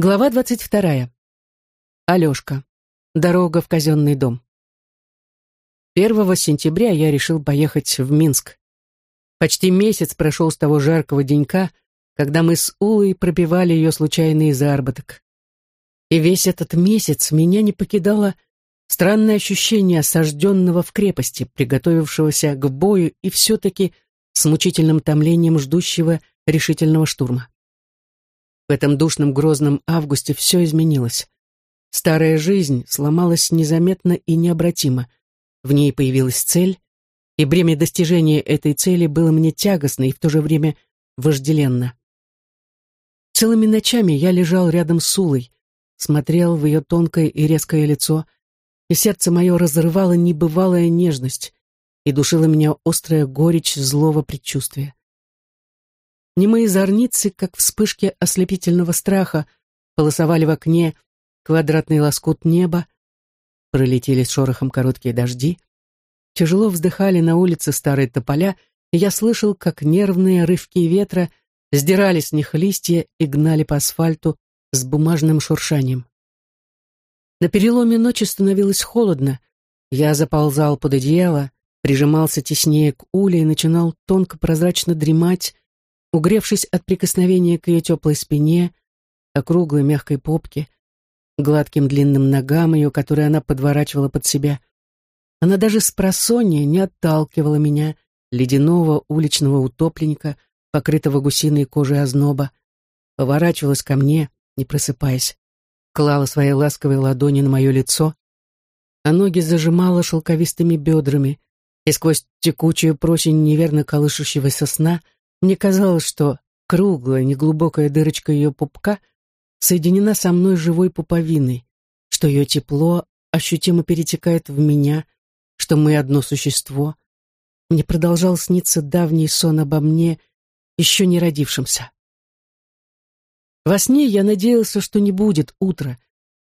Глава двадцать вторая. Алешка. Дорога в казенный дом. Первого сентября я решил поехать в Минск. Почти месяц прошел с того жаркого денька, когда мы с Улой пропивали ее случайный заработок. И весь этот месяц меня не покидало странное ощущение осажденного в крепости, приготовившегося к бою и все-таки с мучительным томлением ждущего решительного штурма. В этом душном грозном августе все изменилось. Старая жизнь сломалась незаметно и необратимо. В ней появилась цель, и бремя достижения этой цели было мне тягостно и в то же время вожделенно. Целыми ночами я лежал рядом с Улой, смотрел в ее тонкое и резкое лицо, и сердце мое разрывало небывалая нежность, и душила меня острая горечь злого предчувствия. Немые зорницы, как вспышки ослепительного страха, полосовали в окне квадратный лоскут неба, пролетели с шорохом короткие дожди, тяжело вздыхали на улице старые тополя, и я слышал, как нервные рывки ветра сдирали с них листья и гнали по асфальту с бумажным шуршанием. На переломе ночи становилось холодно, я заползал под одеяло, прижимался теснее к уле и начинал тонко прозрачно дремать, угревшись от прикосновения к ее теплой спине, округлой мягкой попке, гладким длинным ногам ее, которые она подворачивала под себя. Она даже с просонья не отталкивала меня, ледяного уличного утопленника, покрытого гусиной кожей озноба, поворачивалась ко мне, не просыпаясь, клала свои ласковые ладони на мое лицо, а ноги зажимала шелковистыми бедрами, и сквозь текучую просень неверно колышущегося сна — мне казалось, что круглая, неглубокая дырочка ее пупка соединена со мной живой пуповиной, что ее тепло ощутимо перетекает в меня, что мы одно существо. Мне продолжал сниться давний сон обо мне, еще не родившемся. Во сне я надеялся, что не будет утра,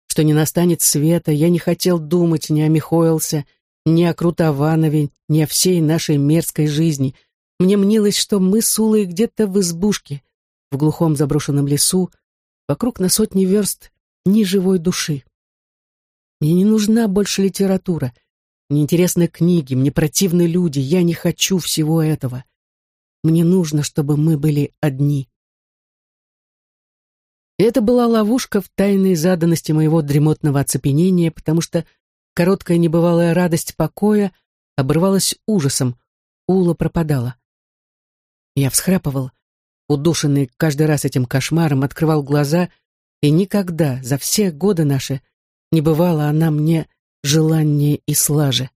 что не настанет света, я не хотел думать ни о Михоэлсе, ни о Крутованове, ни о всей нашей мерзкой жизни — мне мнилось, что мы с Улой где-то в избушке, в глухом заброшенном лесу, вокруг на сотни верст ни живой души. Мне не нужна больше литература, мне интересны книги, мне противны люди, я не хочу всего этого. Мне нужно, чтобы мы были одни. Это была ловушка в тайной заданности моего дремотного оцепенения, потому что короткая небывалая радость покоя обрывалась ужасом, Ула пропадала. Я всхрапывал, удушенный каждый раз этим кошмаром, открывал глаза, и никогда за все годы наши не бывала она мне желаннее и слаже.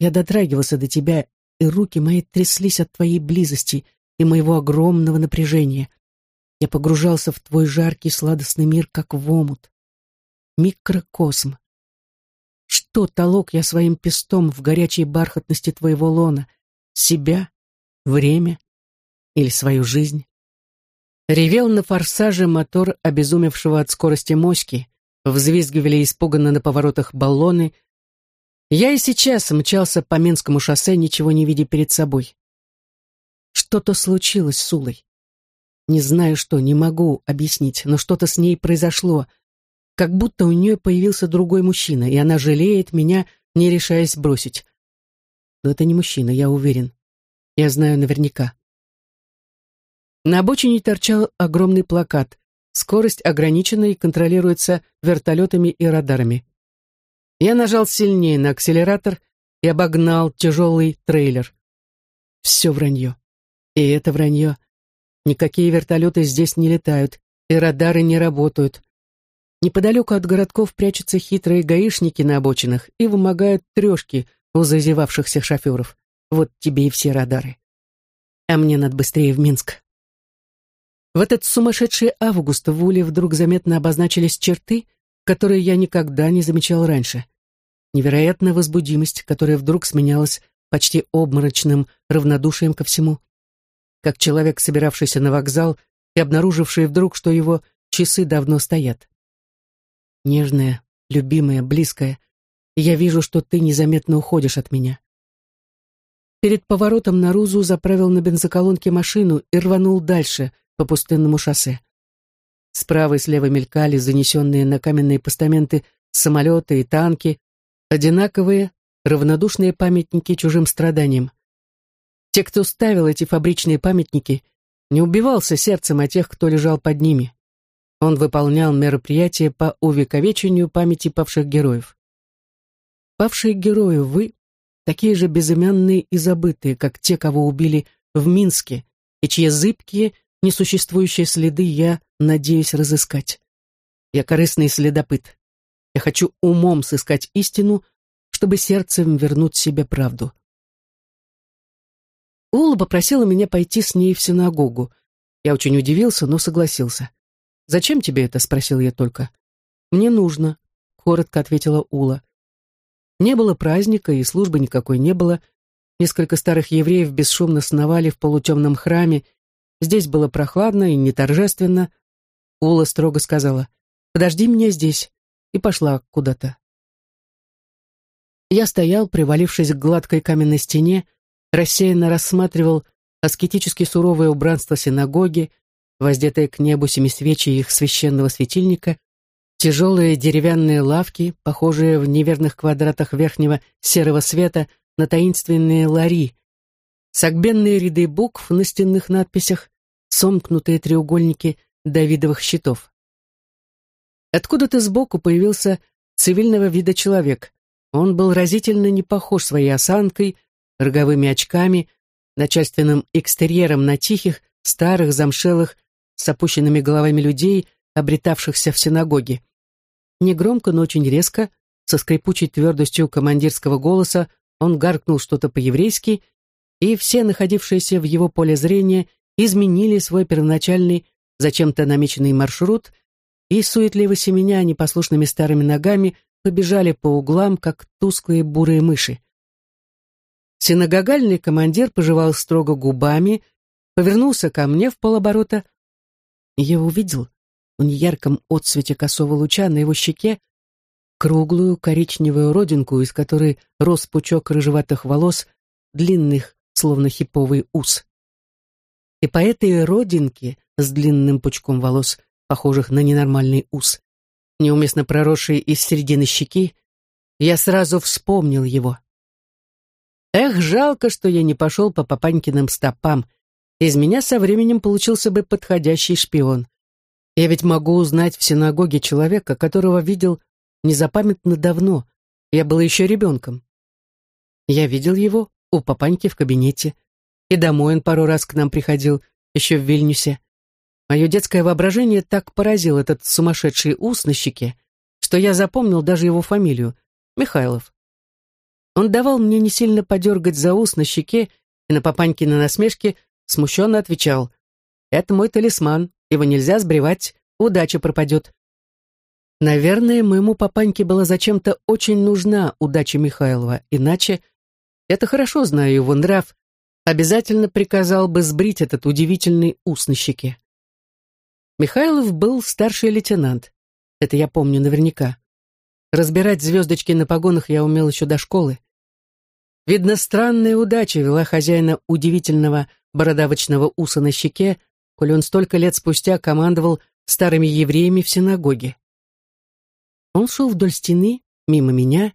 Я дотрагивался до тебя, и руки мои тряслись от твоей близости и моего огромного напряжения. Я погружался в твой жаркий сладостный мир, как в омут. Микрокосм. Что толок я своим пестом в горячей бархатности твоего лона? Себя время или свою жизнь. Ревел на форсаже мотор обезумевшего от скорости моськи, взвизгивали испуганно на поворотах баллоны. Я и сейчас мчался по Минскому шоссе, ничего не видя перед собой. Что-то случилось с Улой. Не знаю что, не могу объяснить, но что-то с ней произошло, как будто у нее появился другой мужчина, и она жалеет меня, не решаясь бросить. Но это не мужчина, я уверен. Я знаю наверняка. На обочине торчал огромный плакат. Скорость ограничена и контролируется вертолетами и радарами. Я нажал сильнее на акселератор и обогнал тяжелый трейлер. Все вранье. И это вранье. Никакие вертолеты здесь не летают, и радары не работают. Неподалеку от городков прячутся хитрые гаишники на обочинах и вымогают трешки у зазевавшихся шоферов. Вот тебе и все радары. А мне надо быстрее в Минск. В этот сумасшедший август в Уле вдруг заметно обозначились черты, которые я никогда не замечал раньше. Невероятная возбудимость, которая вдруг сменялась почти обморочным равнодушием ко всему. Как человек, собиравшийся на вокзал и обнаруживший вдруг, что его часы давно стоят. Нежная, любимая, близкая, я вижу, что ты незаметно уходишь от меня. Перед поворотом на Рузу заправил на бензоколонке машину и рванул дальше, по пустынному шоссе. Справа и слева мелькали занесенные на каменные постаменты самолеты и танки, одинаковые, равнодушные памятники чужим страданиям. Те, кто ставил эти фабричные памятники, не убивался сердцем о тех, кто лежал под ними. Он выполнял мероприятия по увековечению памяти павших героев. Павшие герои, вы, такие же безымянные и забытые, как те, кого убили в Минске, и чьи зыбкие, несуществующие следы я надеюсь разыскать. Я корыстный следопыт. Я хочу умом сыскать истину, чтобы сердцем вернуть себе правду. Ула попросила меня пойти с ней в синагогу. Я очень удивился, но согласился. «Зачем тебе это?» — спросил я только. «Мне нужно», — коротко ответила Ула. Не было праздника, и службы никакой не было. Несколько старых евреев бесшумно сновали в полутемном храме. Здесь было прохладно и не торжественно. Ула строго сказала, «Подожди меня здесь», и пошла куда-то. Я стоял, привалившись к гладкой каменной стене, рассеянно рассматривал аскетически суровое убранство синагоги, воздетые к небу семисвечи их священного светильника, тяжелые деревянные лавки, похожие в неверных квадратах верхнего серого света на таинственные лари, согбенные ряды букв на стенных надписях, сомкнутые треугольники давидовых щитов. Откуда-то сбоку появился цивильного вида человек. Он был разительно не похож своей осанкой, роговыми очками, начальственным экстерьером на тихих, старых, замшелых, с опущенными головами людей, обретавшихся в синагоге. Негромко, но очень резко, со скрипучей твердостью командирского голоса, он гаркнул что-то по-еврейски, и все находившиеся в его поле зрения изменили свой первоначальный, зачем-то намеченный маршрут и, суетливо семеня непослушными старыми ногами, побежали по углам, как тусклые бурые мыши. Синагогальный командир пожевал строго губами, повернулся ко мне в полоборота. Я увидел в неярком отсвете косого луча на его щеке круглую коричневую родинку, из которой рос пучок рыжеватых волос, длинных, словно хиповый ус. И по этой родинке с длинным пучком волос, похожих на ненормальный ус, неуместно проросший из середины щеки, я сразу вспомнил его. Эх, жалко, что я не пошел по папанькиным стопам. Из меня со временем получился бы подходящий шпион. Я ведь могу узнать в синагоге человека, которого видел незапамятно давно. Я был еще ребенком. Я видел его у папаньки в кабинете. И домой он пару раз к нам приходил, еще в Вильнюсе. Мое детское воображение так поразил этот сумасшедший ус на щеке, что я запомнил даже его фамилию — Михайлов. Он давал мне не сильно подергать за ус на щеке и на папанькины насмешки смущенно отвечал «Это мой талисман, его нельзя сбривать, удача пропадет». Наверное, моему папаньке была зачем-то очень нужна удача Михайлова, иначе, это хорошо знаю его нрав, обязательно приказал бы сбрить этот удивительный ус на щеке. Михайлов был старший лейтенант, это я помню наверняка. Разбирать звездочки на погонах я умел еще до школы. Видно, странная удача вела хозяина удивительного бородавочного уса на щеке, коль он столько лет спустя командовал старыми евреями в синагоге. Он шел вдоль стены, мимо меня,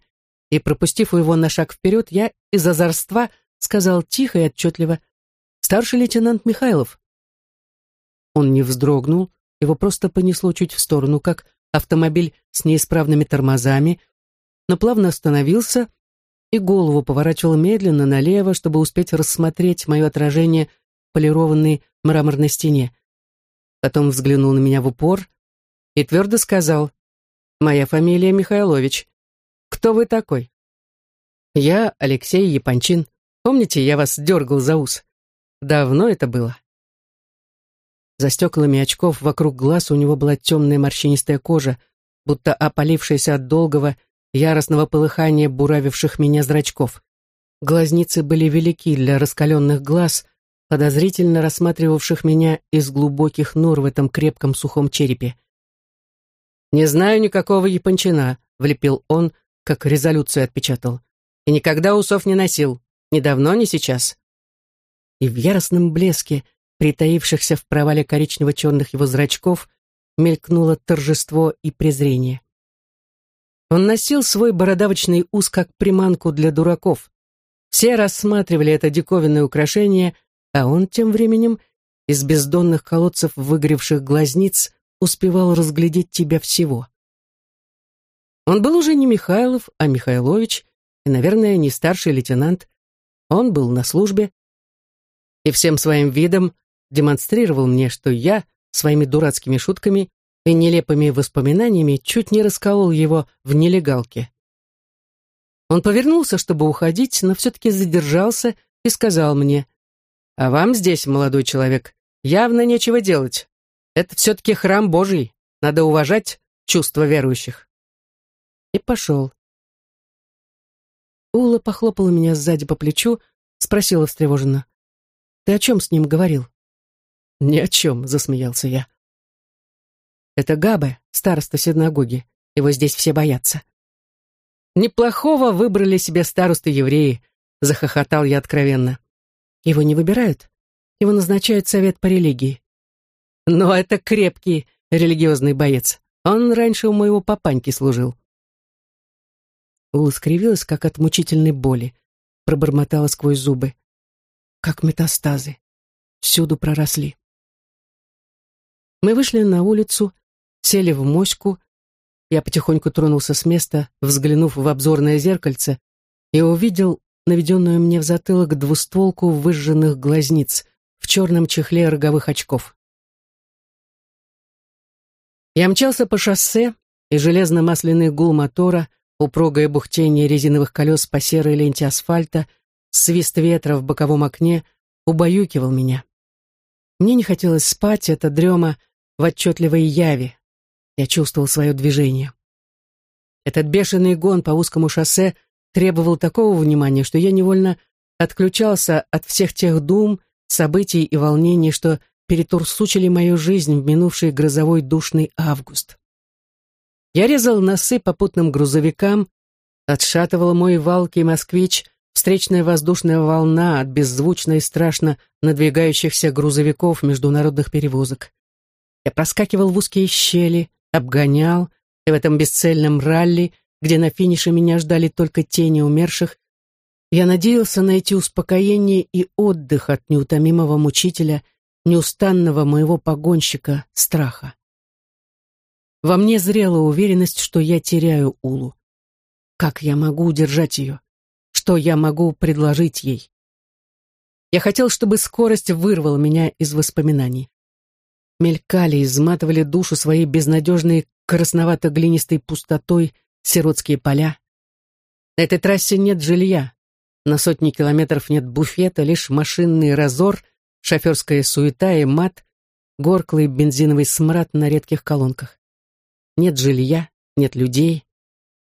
и, пропустив его на шаг вперед, я из озорства сказал тихо и отчетливо «Старший лейтенант Михайлов». Он не вздрогнул, его просто понесло чуть в сторону, как автомобиль с неисправными тормозами, но плавно остановился, и голову поворачивал медленно налево, чтобы успеть рассмотреть мое отражение полированной мраморной стене. Потом взглянул на меня в упор и твердо сказал, «Моя фамилия Михайлович. Кто вы такой?» «Я Алексей Япончин. Помните, я вас дергал за ус? Давно это было?» За стеклами очков вокруг глаз у него была темная морщинистая кожа, будто опалившаяся от долгого яростного полыхания буравивших меня зрачков. Глазницы были велики для раскаленных глаз, подозрительно рассматривавших меня из глубоких нор в этом крепком сухом черепе. «Не знаю никакого япончина», — влепил он, как резолюцию отпечатал. «И никогда усов не носил. Ни давно, ни сейчас». И в яростном блеске, притаившихся в провале коричнево-черных его зрачков, мелькнуло торжество и презрение. Он носил свой бородавочный ус как приманку для дураков. Все рассматривали это диковинное украшение, а он тем временем из бездонных колодцев выгоревших глазниц успевал разглядеть тебя всего. Он был уже не Михайлов, а Михайлович, и, наверное, не старший лейтенант. Он был на службе и всем своим видом демонстрировал мне, что я своими дурацкими шутками и нелепыми воспоминаниями чуть не расколол его в нелегалке. Он повернулся, чтобы уходить, но все-таки задержался и сказал мне, «А вам здесь, молодой человек, явно нечего делать. Это все-таки храм Божий, надо уважать чувства верующих». И пошел. Ула похлопала меня сзади по плечу, спросила встревоженно, «Ты о чем с ним говорил?» «Ни о чем», — засмеялся я. Это Габе, староста синагоги. Его здесь все боятся. Неплохого выбрали себе старосты евреи, захохотал я откровенно. Его не выбирают. Его назначает совет по религии. Но это крепкий религиозный боец. Он раньше у моего папаньки служил. Ула скривилась, как от мучительной боли. Пробормотала сквозь зубы. Как метастазы. Всюду проросли. Мы вышли на улицу, сели в моську. Я потихоньку тронулся с места, взглянув в обзорное зеркальце, и увидел наведенную мне в затылок двустволку выжженных глазниц в черном чехле роговых очков. Я мчался по шоссе, и железно-масляный гул мотора, упругое бухтение резиновых колес по серой ленте асфальта, свист ветра в боковом окне убаюкивал меня. Мне не хотелось спать, это дрема в отчетливой яве, я чувствовал свое движение. Этот бешеный гон по узкому шоссе требовал такого внимания, что я невольно отключался от всех тех дум, событий и волнений, что перетурсучили мою жизнь в минувший грозовой душный август. Я резал носы попутным грузовикам, отшатывал мой валкий москвич, встречная воздушная волна от беззвучно и страшно надвигающихся грузовиков международных перевозок. Я проскакивал в узкие щели, обгонял, и в этом бесцельном ралли, где на финише меня ждали только тени умерших, я надеялся найти успокоение и отдых от неутомимого мучителя, неустанного моего погонщика, страха. Во мне зрела уверенность, что я теряю Улу. Как я могу удержать ее? Что я могу предложить ей? Я хотел, чтобы скорость вырвала меня из воспоминаний мелькали, изматывали душу своей безнадежной красновато-глинистой пустотой сиротские поля. На этой трассе нет жилья. На сотни километров нет буфета, лишь машинный разор, шоферская суета и мат, горклый бензиновый смрад на редких колонках. Нет жилья, нет людей,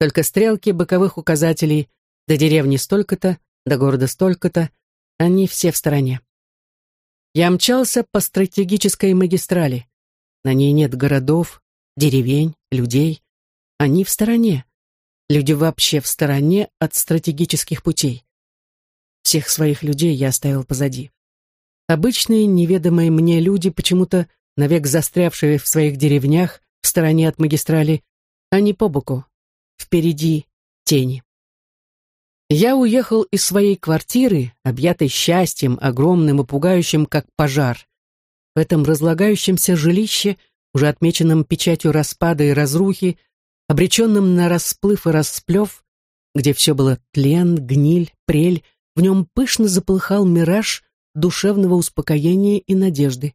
только стрелки боковых указателей до деревни столько-то, до города столько-то, они все в стороне. Я мчался по стратегической магистрали. На ней нет городов, деревень, людей. Они в стороне. Люди вообще в стороне от стратегических путей. Всех своих людей я оставил позади. Обычные, неведомые мне люди, почему-то навек застрявшие в своих деревнях, в стороне от магистрали, они по боку. Впереди тени. Я уехал из своей квартиры, объятой счастьем, огромным и пугающим, как пожар. В этом разлагающемся жилище, уже отмеченном печатью распада и разрухи, обреченном на расплыв и расплев, где все было тлен, гниль, прель, в нем пышно заполыхал мираж душевного успокоения и надежды.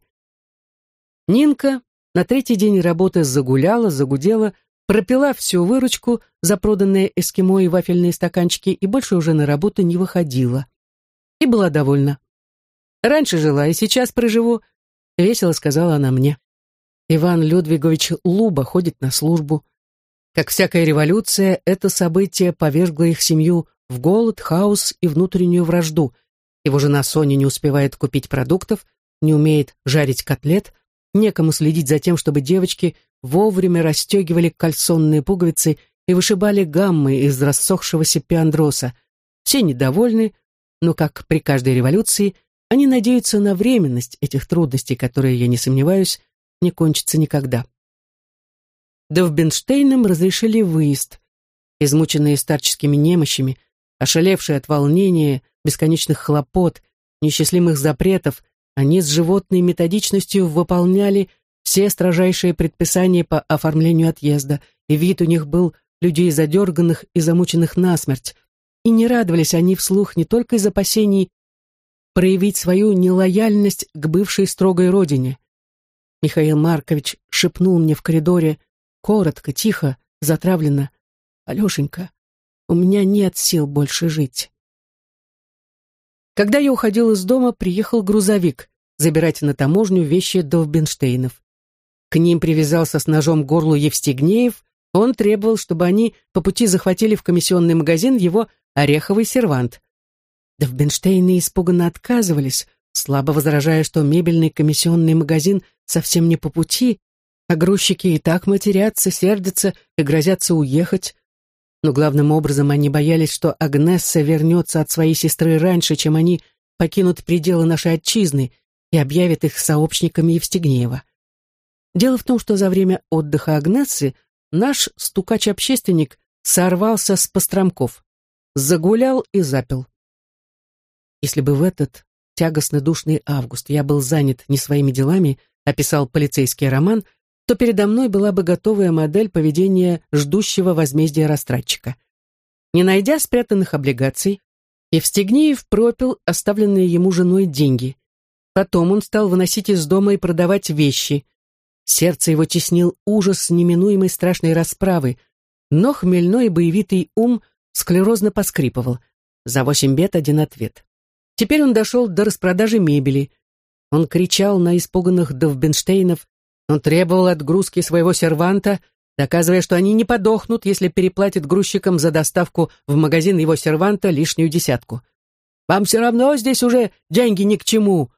Нинка на третий день работы загуляла, загудела, пропила всю выручку за проданные эскимо и вафельные стаканчики и больше уже на работу не выходила. И была довольна. «Раньше жила и сейчас проживу», — весело сказала она мне. Иван Людвигович Луба ходит на службу. Как всякая революция, это событие повергло их семью в голод, хаос и внутреннюю вражду. Его жена Соня не успевает купить продуктов, не умеет жарить котлет, некому следить за тем, чтобы девочки вовремя расстегивали кальсонные пуговицы и вышибали гаммы из рассохшегося пиандроса. Все недовольны, но, как при каждой революции, они надеются на временность этих трудностей, которые, я не сомневаюсь, не кончатся никогда. Довбенштейнам разрешили выезд. Измученные старческими немощами, ошалевшие от волнения, бесконечных хлопот, несчастливых запретов, они с животной методичностью выполняли все строжайшие предписания по оформлению отъезда, и вид у них был людей задерганных и замученных насмерть. И не радовались они вслух не только из опасений проявить свою нелояльность к бывшей строгой родине. Михаил Маркович шепнул мне в коридоре, коротко, тихо, затравленно, «Алешенька, у меня нет сил больше жить». Когда я уходил из дома, приехал грузовик забирать на таможню вещи Довбенштейнов. К ним привязался с ножом горлу Евстигнеев, он требовал, чтобы они по пути захватили в комиссионный магазин его ореховый сервант. Довбенштейны испуганно отказывались, слабо возражая, что мебельный комиссионный магазин совсем не по пути, а грузчики и так матерятся, сердятся и грозятся уехать. Но главным образом они боялись, что Агнесса вернется от своей сестры раньше, чем они покинут пределы нашей отчизны и объявят их сообщниками Евстигнеева. Дело в том, что за время отдыха Агнессы наш стукач-общественник сорвался с постромков, загулял и запил. Если бы в этот тягостно душный август я был занят не своими делами, а писал полицейский роман, то передо мной была бы готовая модель поведения ждущего возмездия растратчика. Не найдя спрятанных облигаций, Евстигнеев пропил оставленные ему женой деньги. Потом он стал выносить из дома и продавать вещи. Сердце его теснил ужас неминуемой страшной расправы, но хмельной боевитый ум склерозно поскрипывал. За восемь бед один ответ. Теперь он дошел до распродажи мебели. Он кричал на испуганных Довбенштейнов, он требовал отгрузки своего серванта, доказывая, что они не подохнут, если переплатят грузчикам за доставку в магазин его серванта лишнюю десятку. «Вам все равно здесь уже деньги ни к чему»,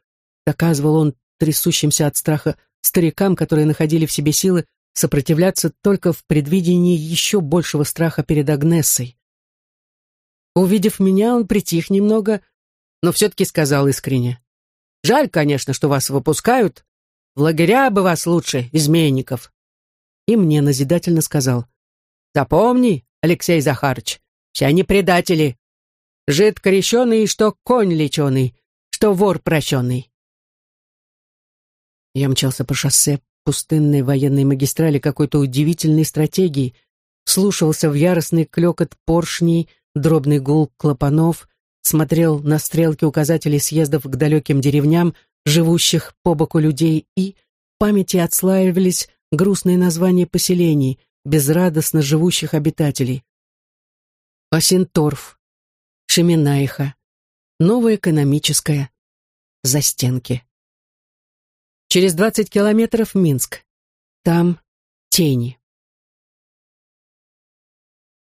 доказывал он трясущимся от страха старикам, которые находили в себе силы сопротивляться только в предвидении еще большего страха перед Агнессой. Увидев меня, он притих немного, но все-таки сказал искренне. «Жаль, конечно, что вас выпускают. В лагеря бы вас лучше, изменников». И мне назидательно сказал. «Запомни, Алексей Захарыч, все они предатели. Жид крещеный, что конь леченый, что вор прощенный». Я мчался по шоссе пустынной военной магистрали какой-то удивительной стратегии, слушался в яростный клекот поршней, дробный гул клапанов, смотрел на стрелки указателей съездов к далеким деревням, живущих по боку людей, и в памяти отслаивались грустные названия поселений, безрадостно живущих обитателей. Осинторф, Шеминаиха, Новая экономическая, Застенки. Через двадцать километров Минск. Там тени.